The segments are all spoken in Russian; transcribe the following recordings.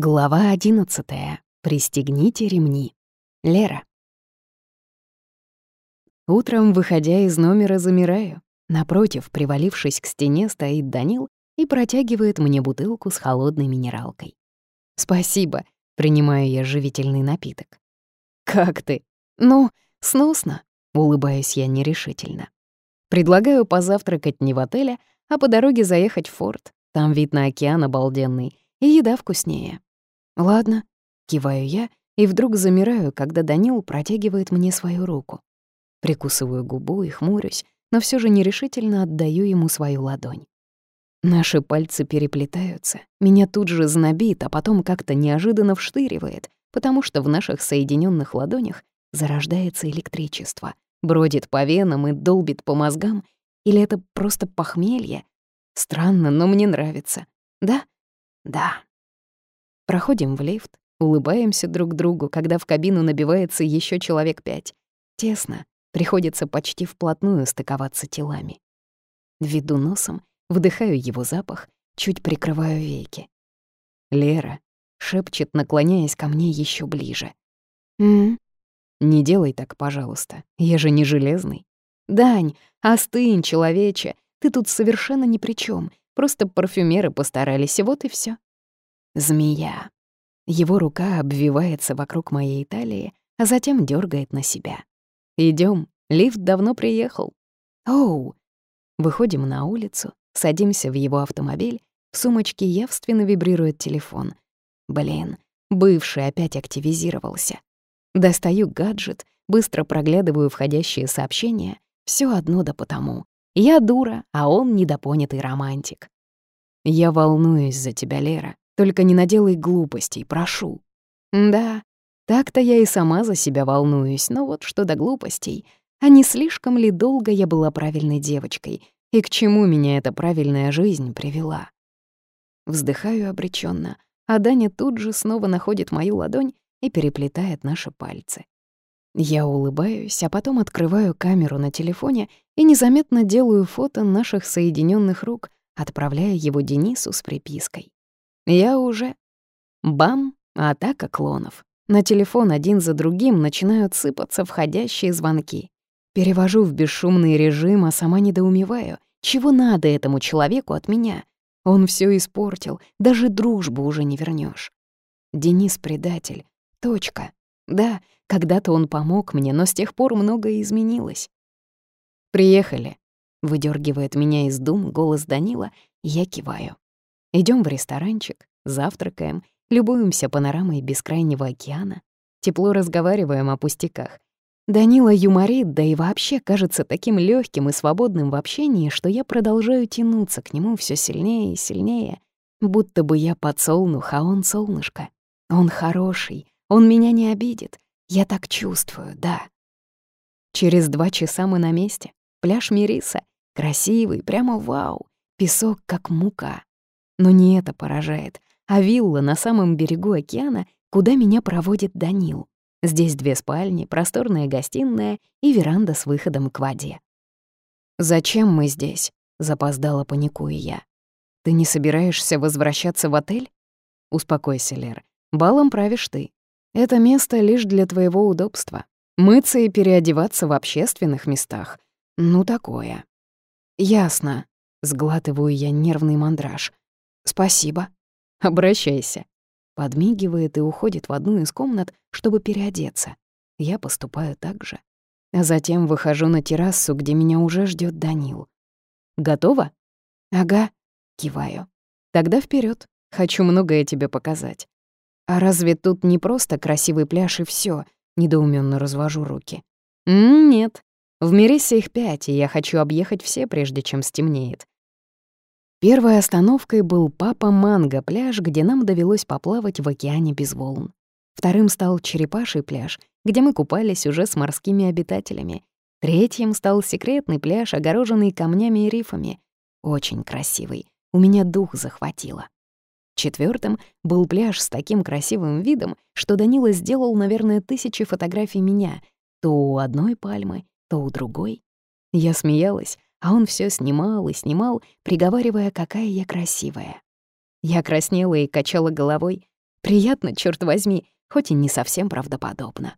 Глава одиннадцатая. Пристегните ремни. Лера. Утром, выходя из номера, замираю. Напротив, привалившись к стене, стоит Данил и протягивает мне бутылку с холодной минералкой. «Спасибо», — принимаю я живительный напиток. «Как ты?» «Ну, сносно», — улыбаюсь я нерешительно. Предлагаю позавтракать не в отеле, а по дороге заехать в форт. Там вид на океан обалденный, и еда вкуснее. «Ладно», — киваю я, и вдруг замираю, когда Данил протягивает мне свою руку. Прикусываю губу и хмурюсь, но все же нерешительно отдаю ему свою ладонь. Наши пальцы переплетаются, меня тут же знобит, а потом как-то неожиданно вштыривает, потому что в наших соединенных ладонях зарождается электричество, бродит по венам и долбит по мозгам, или это просто похмелье? Странно, но мне нравится. Да? Да. Проходим в лифт, улыбаемся друг другу, когда в кабину набивается еще человек пять. Тесно, приходится почти вплотную стыковаться телами. Веду носом, вдыхаю его запах, чуть прикрываю веки. «Лера», — шепчет, наклоняясь ко мне еще ближе. «М? Не делай так, пожалуйста, я же не железный». «Дань, остынь, человече, ты тут совершенно ни при чем. Просто парфюмеры постарались, и вот и все. Змея. Его рука обвивается вокруг моей талии, а затем дергает на себя. Идем, лифт давно приехал. Оу! Выходим на улицу, садимся в его автомобиль, в сумочке явственно вибрирует телефон. Блин, бывший опять активизировался. Достаю гаджет, быстро проглядываю входящие сообщения. Все одно да потому. Я дура, а он недопонятый романтик. Я волнуюсь за тебя, Лера. Только не наделай глупостей, прошу. Да, так-то я и сама за себя волнуюсь, но вот что до глупостей. А не слишком ли долго я была правильной девочкой, и к чему меня эта правильная жизнь привела? Вздыхаю обреченно, а Даня тут же снова находит мою ладонь и переплетает наши пальцы. Я улыбаюсь, а потом открываю камеру на телефоне и незаметно делаю фото наших соединенных рук, отправляя его Денису с припиской. Я уже... Бам! Атака клонов. На телефон один за другим начинают сыпаться входящие звонки. Перевожу в бесшумный режим, а сама недоумеваю. Чего надо этому человеку от меня? Он все испортил, даже дружбу уже не вернешь. Денис — предатель. Точка. Да, когда-то он помог мне, но с тех пор многое изменилось. «Приехали», — выдергивает меня из дум голос Данила, я киваю. Идем в ресторанчик, завтракаем, любуемся панорамой бескрайнего океана, тепло разговариваем о пустяках. Данила юморит, да и вообще кажется таким легким и свободным в общении, что я продолжаю тянуться к нему все сильнее и сильнее, будто бы я подсолнух, а он солнышко. Он хороший, он меня не обидит. Я так чувствую, да. Через два часа мы на месте. Пляж Мириса. Красивый, прямо вау. Песок как мука. Но не это поражает, а вилла на самом берегу океана, куда меня проводит Данил. Здесь две спальни, просторная гостиная и веранда с выходом к воде. «Зачем мы здесь?» — запоздала паникуя я. «Ты не собираешься возвращаться в отель?» «Успокойся, Лер. Балом правишь ты. Это место лишь для твоего удобства. Мыться и переодеваться в общественных местах. Ну, такое». «Ясно», — сглатываю я нервный мандраж. «Спасибо. Обращайся». Подмигивает и уходит в одну из комнат, чтобы переодеться. Я поступаю так же. А затем выхожу на террасу, где меня уже ждет Данил. «Готова?» «Ага», — киваю. «Тогда вперед. Хочу многое тебе показать». «А разве тут не просто красивый пляж и все? недоуменно развожу руки. «М -м, «Нет. В Мерисе их пять, и я хочу объехать все, прежде чем стемнеет. Первой остановкой был Папа Манго пляж, где нам довелось поплавать в океане без волн. Вторым стал Черепаший пляж, где мы купались уже с морскими обитателями. Третьим стал секретный пляж, огороженный камнями и рифами. Очень красивый. У меня дух захватило. Четвертым был пляж с таким красивым видом, что Данила сделал, наверное, тысячи фотографий меня, то у одной пальмы, то у другой. Я смеялась, а он все снимал и снимал, приговаривая, какая я красивая. Я краснела и качала головой. Приятно, черт возьми, хоть и не совсем правдоподобно.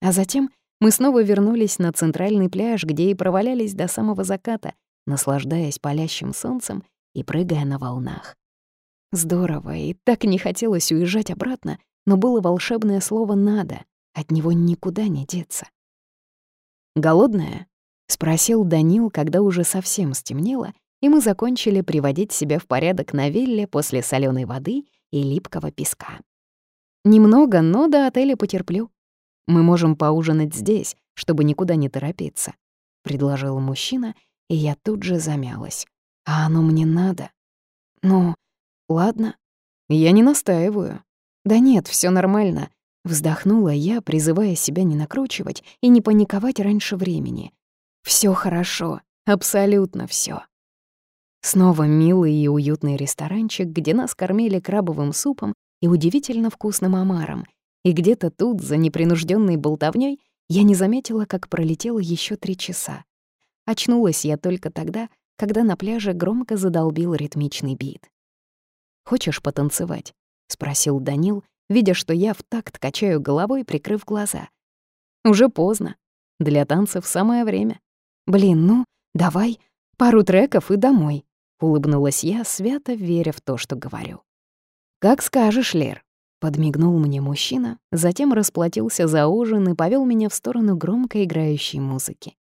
А затем мы снова вернулись на центральный пляж, где и провалялись до самого заката, наслаждаясь палящим солнцем и прыгая на волнах. Здорово, и так не хотелось уезжать обратно, но было волшебное слово «надо», от него никуда не деться. «Голодная?» — спросил Данил, когда уже совсем стемнело, и мы закончили приводить себя в порядок на вилле после соленой воды и липкого песка. «Немного, но до отеля потерплю. Мы можем поужинать здесь, чтобы никуда не торопиться», — предложил мужчина, и я тут же замялась. «А оно мне надо?» «Ну, ладно, я не настаиваю». «Да нет, все нормально», — вздохнула я, призывая себя не накручивать и не паниковать раньше времени. Все хорошо, абсолютно все. Снова милый и уютный ресторанчик, где нас кормили крабовым супом и удивительно вкусным омаром. И где-то тут, за непринужденной болтовней, я не заметила, как пролетело еще три часа. Очнулась я только тогда, когда на пляже громко задолбил ритмичный бит. «Хочешь потанцевать?» — спросил Данил, видя, что я в такт качаю головой, прикрыв глаза. «Уже поздно. Для танцев самое время. Блин, ну, давай, пару треков и домой», — улыбнулась я, свято веря в то, что говорю. «Как скажешь, Лер», — подмигнул мне мужчина, затем расплатился за ужин и повел меня в сторону громко играющей музыки.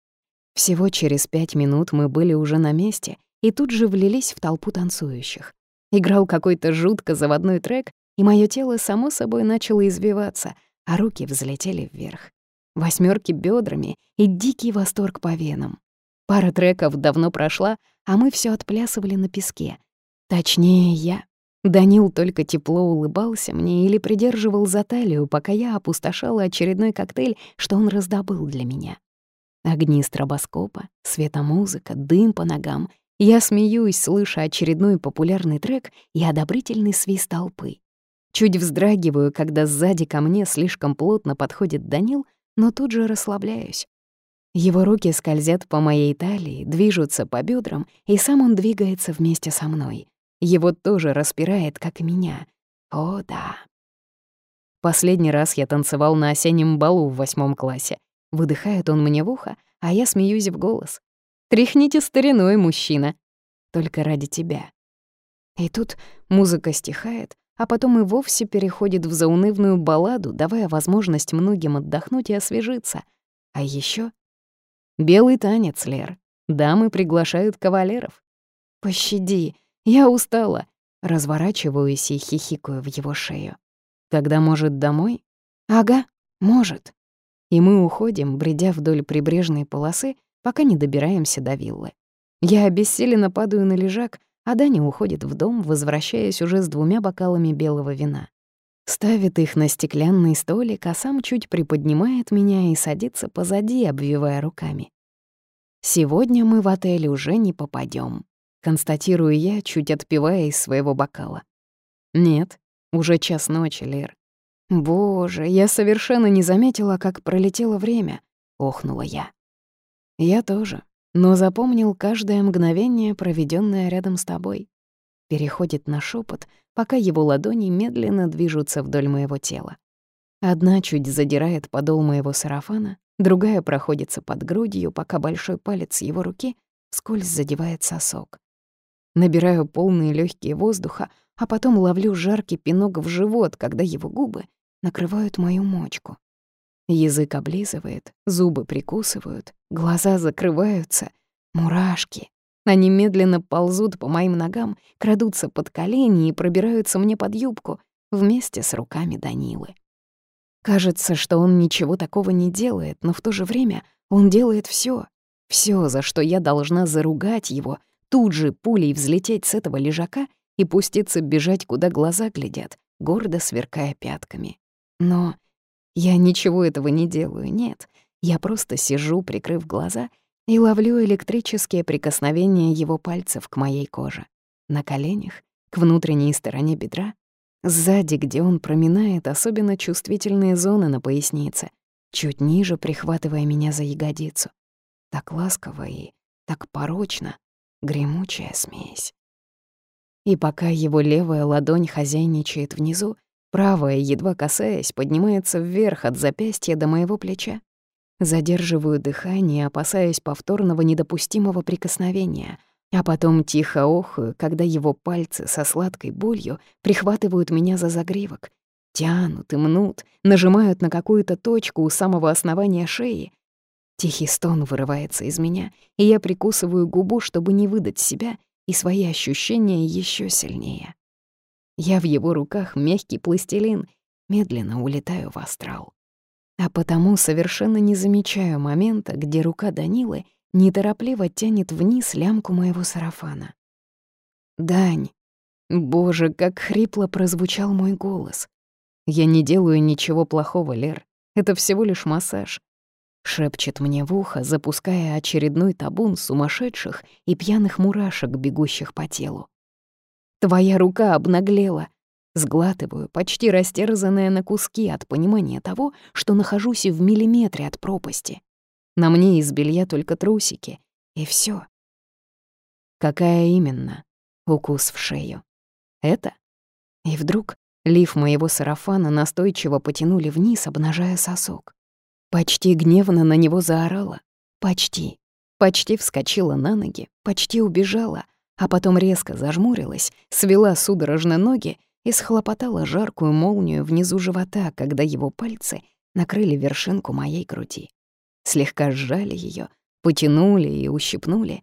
Всего через пять минут мы были уже на месте и тут же влились в толпу танцующих. Играл какой-то жутко заводной трек, и мое тело само собой начало извиваться, а руки взлетели вверх. Восьмерки бедрами и дикий восторг по венам. Пара треков давно прошла, а мы все отплясывали на песке. Точнее, я. Данил только тепло улыбался мне или придерживал за талию, пока я опустошала очередной коктейль, что он раздобыл для меня. Огни стробоскопа, светомузыка, дым по ногам. Я смеюсь, слыша очередной популярный трек и одобрительный свист толпы. Чуть вздрагиваю, когда сзади ко мне слишком плотно подходит Данил, но тут же расслабляюсь. Его руки скользят по моей талии, движутся по бедрам, и сам он двигается вместе со мной. Его тоже распирает, как меня. О, да. Последний раз я танцевал на осеннем балу в восьмом классе. Выдыхает он мне в ухо, а я смеюсь в голос. «Тряхните стариной, мужчина. Только ради тебя». И тут музыка стихает, а потом и вовсе переходит в заунывную балладу, давая возможность многим отдохнуть и освежиться. А еще белый танец, Лер. Дамы приглашают кавалеров. «Пощади, я устала», — разворачиваюсь и хихикаю в его шею. «Тогда, может, домой?» «Ага, может». И мы уходим, бредя вдоль прибрежной полосы, пока не добираемся до виллы. Я обессиленно падаю на лежак, а Даня уходит в дом, возвращаясь уже с двумя бокалами белого вина. Ставит их на стеклянный столик, а сам чуть приподнимает меня и садится позади, обвивая руками. «Сегодня мы в отель уже не попадем, констатирую я, чуть отпивая из своего бокала. «Нет, уже час ночи, Лер». «Боже, я совершенно не заметила, как пролетело время», — охнула я. «Я тоже», но запомнил каждое мгновение, проведенное рядом с тобой. Переходит на шепот, пока его ладони медленно движутся вдоль моего тела. Одна чуть задирает подол моего сарафана, другая проходится под грудью, пока большой палец его руки скользь задевает сосок. Набираю полные легкие воздуха, а потом ловлю жаркий пинок в живот, когда его губы накрывают мою мочку. Язык облизывает, зубы прикусывают, глаза закрываются. Мурашки. Они медленно ползут по моим ногам, крадутся под колени и пробираются мне под юбку вместе с руками Данилы. Кажется, что он ничего такого не делает, но в то же время он делает все, все, за что я должна заругать его, тут же пулей взлететь с этого лежака и пуститься бежать, куда глаза глядят, гордо сверкая пятками. Но я ничего этого не делаю, нет. Я просто сижу, прикрыв глаза, и ловлю электрические прикосновения его пальцев к моей коже. На коленях, к внутренней стороне бедра, сзади, где он проминает особенно чувствительные зоны на пояснице, чуть ниже прихватывая меня за ягодицу. Так ласково и так порочно, гремучая смесь. И пока его левая ладонь хозяйничает внизу, Правая, едва касаясь, поднимается вверх от запястья до моего плеча. Задерживаю дыхание, опасаясь повторного недопустимого прикосновения, а потом тихо охаю, когда его пальцы со сладкой болью прихватывают меня за загривок, тянут и мнут, нажимают на какую-то точку у самого основания шеи. Тихий стон вырывается из меня, и я прикусываю губу, чтобы не выдать себя и свои ощущения еще сильнее. Я в его руках мягкий пластилин, медленно улетаю в астрал. А потому совершенно не замечаю момента, где рука Данилы неторопливо тянет вниз лямку моего сарафана. «Дань!» Боже, как хрипло прозвучал мой голос. «Я не делаю ничего плохого, Лер. Это всего лишь массаж», — шепчет мне в ухо, запуская очередной табун сумасшедших и пьяных мурашек, бегущих по телу. «Твоя рука обнаглела. Сглатываю, почти растерзанная на куски от понимания того, что нахожусь в миллиметре от пропасти. На мне из белья только трусики, и все. Какая именно? Укус в шею. Это? И вдруг лиф моего сарафана настойчиво потянули вниз, обнажая сосок. Почти гневно на него заорала. Почти. Почти вскочила на ноги, почти убежала, а потом резко зажмурилась, свела судорожно ноги и схлопотала жаркую молнию внизу живота, когда его пальцы накрыли вершинку моей груди. Слегка сжали ее, потянули и ущипнули.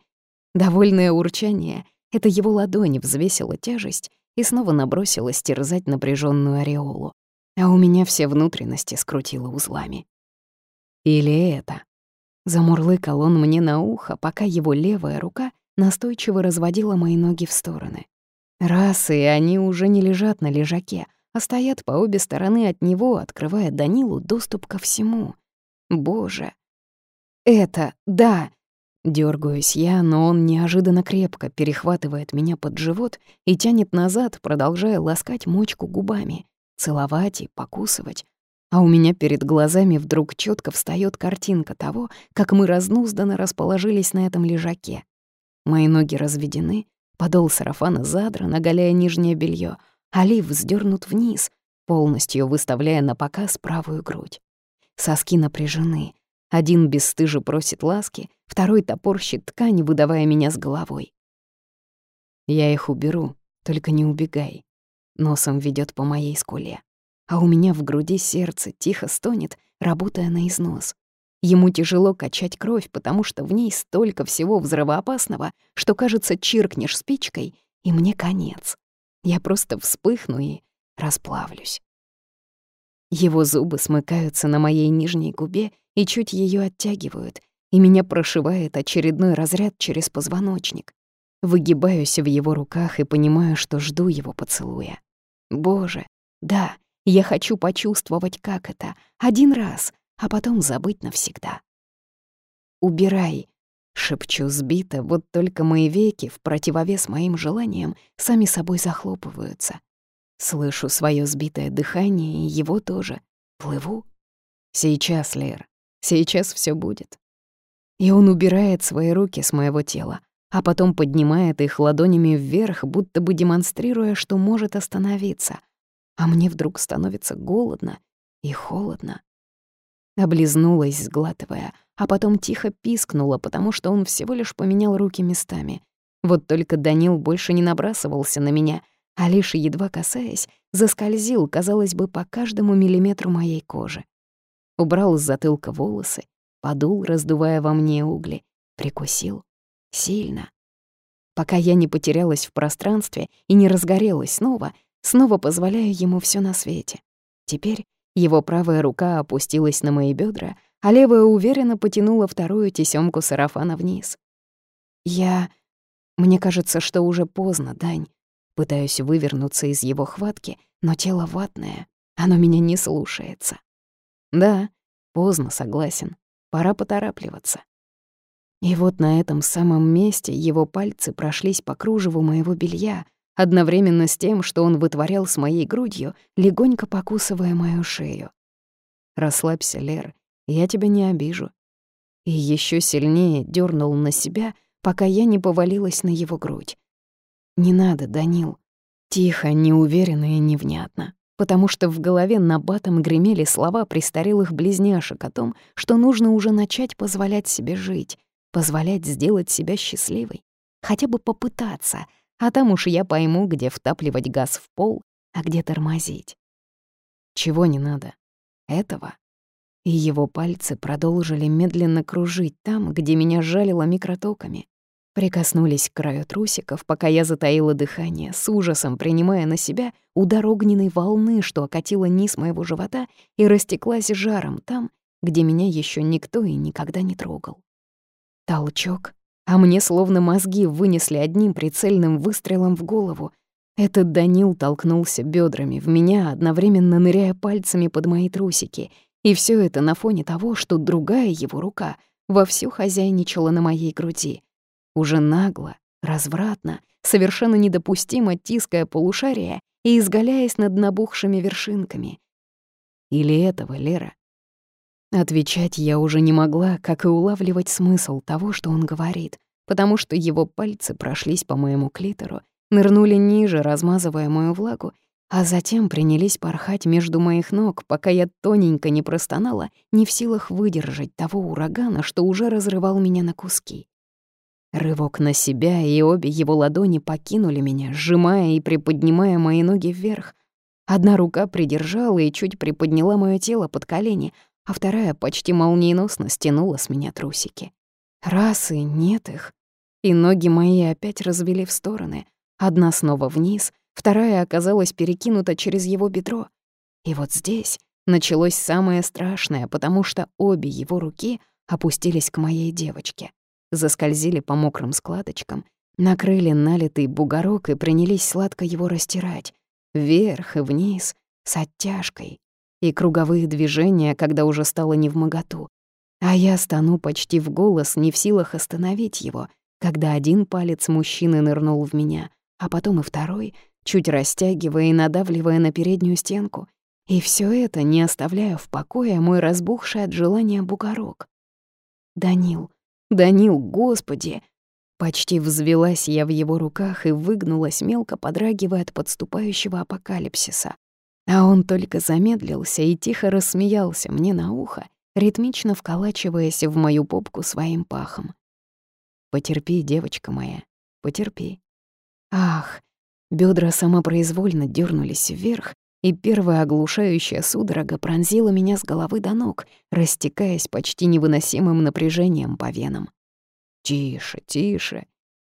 Довольное урчание — это его ладонь взвесила тяжесть и снова набросилась терзать напряженную ореолу, а у меня все внутренности скрутило узлами. Или это? Замурлыкал он мне на ухо, пока его левая рука настойчиво разводила мои ноги в стороны. Раз, и они уже не лежат на лежаке, а стоят по обе стороны от него, открывая Данилу доступ ко всему. Боже! Это, да! Дёргаюсь я, но он неожиданно крепко перехватывает меня под живот и тянет назад, продолжая ласкать мочку губами, целовать и покусывать. А у меня перед глазами вдруг четко встает картинка того, как мы разнузданно расположились на этом лежаке. Мои ноги разведены, Подол сарафана задран, оголяя нижнее белье, олив вздернут вниз, полностью выставляя на показ правую грудь. Соски напряжены. Один бесстыже просит ласки, второй топорщит ткань, выдавая меня с головой. Я их уберу, только не убегай. Носом ведет по моей скуле. А у меня в груди сердце тихо стонет, работая на износ. Ему тяжело качать кровь, потому что в ней столько всего взрывоопасного, что, кажется, чиркнешь спичкой, и мне конец. Я просто вспыхну и расплавлюсь. Его зубы смыкаются на моей нижней губе и чуть ее оттягивают, и меня прошивает очередной разряд через позвоночник. Выгибаюсь в его руках и понимаю, что жду его поцелуя. Боже, да, я хочу почувствовать, как это, один раз — а потом забыть навсегда. «Убирай», — шепчу сбито, вот только мои веки, в противовес моим желаниям, сами собой захлопываются. Слышу свое сбитое дыхание, и его тоже. Плыву. Сейчас, Лер, сейчас все будет. И он убирает свои руки с моего тела, а потом поднимает их ладонями вверх, будто бы демонстрируя, что может остановиться. А мне вдруг становится голодно и холодно. Облизнулась, сглатывая, а потом тихо пискнула, потому что он всего лишь поменял руки местами. Вот только Данил больше не набрасывался на меня, а лишь едва касаясь, заскользил, казалось бы, по каждому миллиметру моей кожи. Убрал с затылка волосы, подул, раздувая во мне угли, прикусил. Сильно. Пока я не потерялась в пространстве и не разгорелась снова, снова позволяю ему все на свете. Теперь его правая рука опустилась на мои бедра, а левая уверенно потянула вторую тесёмку сарафана вниз. Я... Мне кажется, что уже поздно, Дань. Пытаюсь вывернуться из его хватки, но тело ватное. Оно меня не слушается. Да, поздно, согласен. Пора поторапливаться. И вот на этом самом месте его пальцы прошлись по кружеву моего белья, одновременно с тем, что он вытворял с моей грудью, легонько покусывая мою шею. «Расслабься, Лер, я тебя не обижу». И еще сильнее дернул на себя, пока я не повалилась на его грудь. «Не надо, Данил». Тихо, неуверенно и невнятно. потому что в голове набатом гремели слова престарелых близняшек о том, что нужно уже начать позволять себе жить, позволять сделать себя счастливой, хотя бы попытаться, а там уж я пойму, где втапливать газ в пол, а где тормозить. Чего не надо? Этого. И его пальцы продолжили медленно кружить там, где меня жалило микротоками. Прикоснулись к краю трусиков, пока я затаила дыхание, с ужасом принимая на себя удар огненной волны, что окатила низ моего живота и растеклась жаром там, где меня еще никто и никогда не трогал. Толчок, а мне словно мозги вынесли одним прицельным выстрелом в голову. Этот Данил толкнулся бедрами в меня, одновременно ныряя пальцами под мои трусики, и все это на фоне того, что другая его рука вовсю хозяйничала на моей груди. Уже нагло, развратно, совершенно недопустимо тиская полушария и изгаляясь над набухшими вершинками. Или этого, Лера? Отвечать я уже не могла, как и улавливать смысл того, что он говорит, потому что его пальцы прошлись по моему клитору, нырнули ниже, размазывая мою влагу, а затем принялись порхать между моих ног, пока я тоненько не простонала, не в силах выдержать того урагана, что уже разрывал меня на куски. Рывок на себя, и обе его ладони покинули меня, сжимая и приподнимая мои ноги вверх. Одна рука придержала и чуть приподняла моё тело под колени, а вторая почти молниеносно стянула с меня трусики. Раз и нет их. И ноги мои опять развели в стороны. Одна снова вниз, вторая оказалась перекинута через его бедро. И вот здесь началось самое страшное, потому что обе его руки опустились к моей девочке. Заскользили по мокрым складочкам, накрыли налитый бугорок и принялись сладко его растирать. Вверх и вниз, с оттяжкой, и круговые движения, когда уже стало невмоготу. А я стану почти в голос, не в силах остановить его, когда один палец мужчины нырнул в меня, а потом и второй, чуть растягивая и надавливая на переднюю стенку. И все это не оставляя в покое мой разбухший от желания бугорок. «Данил, Данил, господи!» Почти взвелась я в его руках и выгнулась, мелко подрагивая от подступающего апокалипсиса. А он только замедлился и тихо рассмеялся мне на ухо, ритмично вколачиваясь в мою попку своим пахом. «Потерпи, девочка моя, потерпи». Ах, бедра самопроизвольно дернулись вверх, и первая оглушающая судорога пронзила меня с головы до ног, растекаясь почти невыносимым напряжением по венам. «Тише, тише.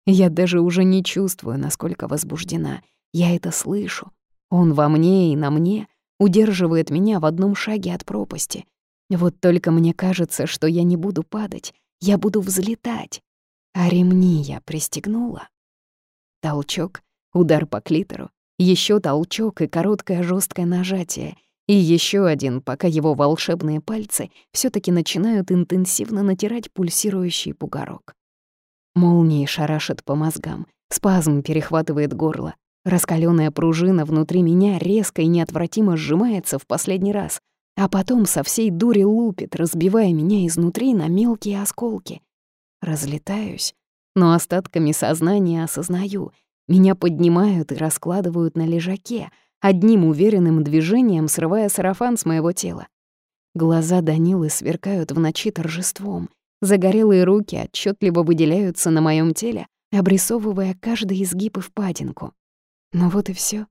Я даже уже не чувствую, насколько возбуждена. Я это слышу. Он во мне и на мне удерживает меня в одном шаге от пропасти. Вот только мне кажется, что я не буду падать, я буду взлетать. А ремни я пристегнула. Толчок, удар по клитору, еще толчок и короткое жесткое нажатие, и еще один, пока его волшебные пальцы все таки начинают интенсивно натирать пульсирующий бугорок. Молнии шарашат по мозгам, спазм перехватывает горло, Раскаленная пружина внутри меня резко и неотвратимо сжимается в последний раз, а потом со всей дури лупит, разбивая меня изнутри на мелкие осколки. Разлетаюсь, но остатками сознания осознаю. Меня поднимают и раскладывают на лежаке, одним уверенным движением срывая сарафан с моего тела. Глаза Данилы сверкают в ночи торжеством. Загорелые руки отчетливо выделяются на моем теле, обрисовывая каждый изгиб и впадинку. Но вот и все.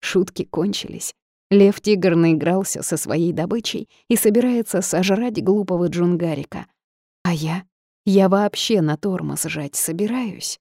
Шутки кончились. Лев-тигр наигрался со своей добычей и собирается сожрать глупого джунгарика. А я? Я вообще на тормоз жать собираюсь.